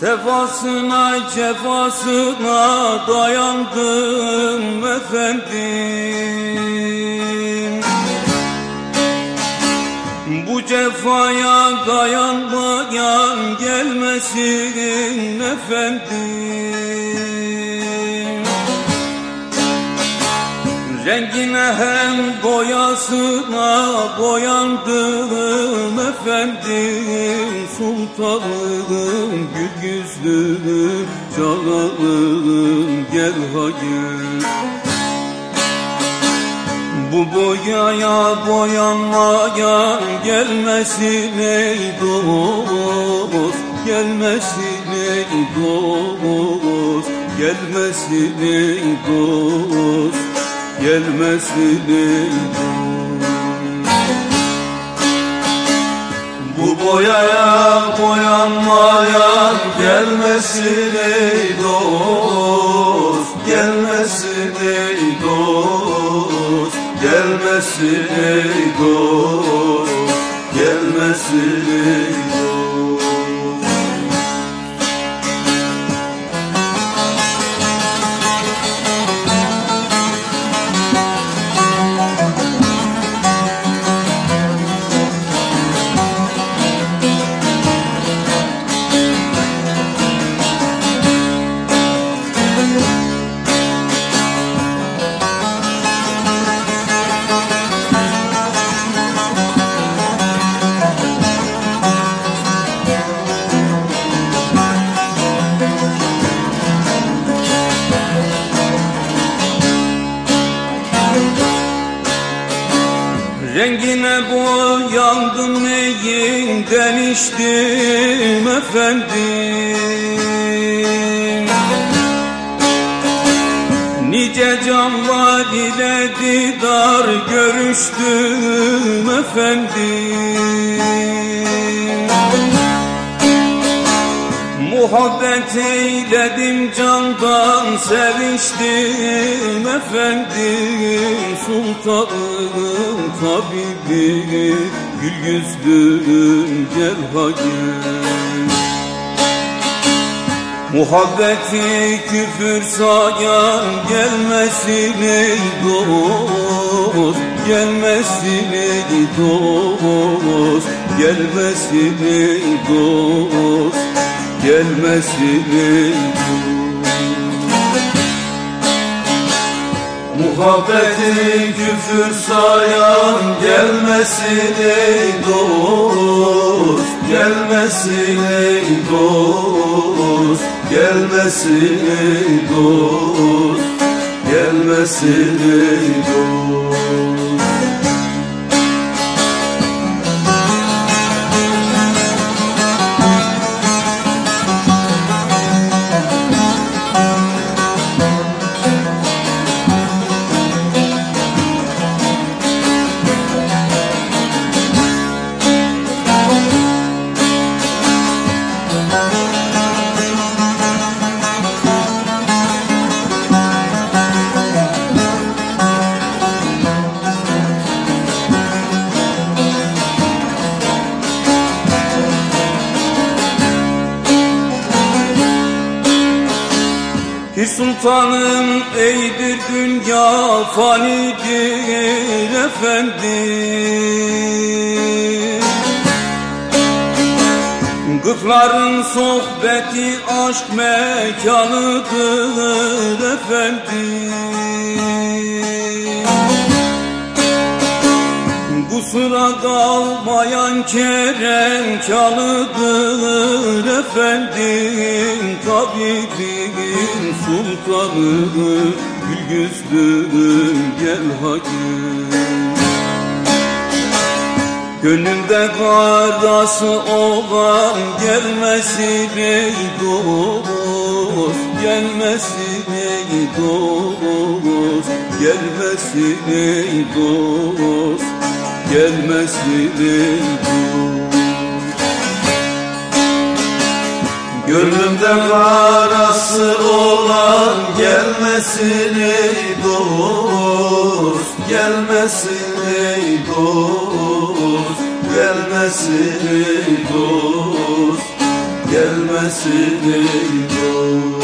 Sefasına cefasına dayandım efendim. Bu cefaya dayanmayan gelmesin efendim Rengine hem boyasına boyandım efendim Sultanım gül yüzlüm cananım gel ha gel Bu boyaya boyanmayan gelmesin ey dost Gelmesin ey dost Gelmesin ey dost Dost Bu boyaya boyanmayan gelmesin ey dost Gelmesin ey dost Gelmesin ey dost Gelmesin ey dost Rengine boyandım neyinden içtim efendim. Nice canlar ile didar görüştüm efendim Muhabbet eyledim candan seviştim efendim. Sultanım tabibim gül yüzlüm gel Muhabbeti küfür sayan gelmesin ey dost Gelmesin ey dost Gelmesin ey dost Gelmesin ey dost Muhabbeti küfür sayan gelmesin ey dost Gelmesin ey dost Gelmesin ey dost Gelmesin ey dost Sultanım eydir dünya fanidir efendim. Gıkların sohbeti aşk mekanıdır efendim. Kusura kalmayan kerem kalıdır efendim Tabibim sultanım gül yüzlüm gel hakim. Gönlümde karası olan gelmesin ey dost Gelmesin ey dost Gelmesin ey dost Gelmesin ey dost Gönlümde karası olan gelmesin ey dost Gelmesin ey dost Gelmesin ey dost Gelmesin ey dost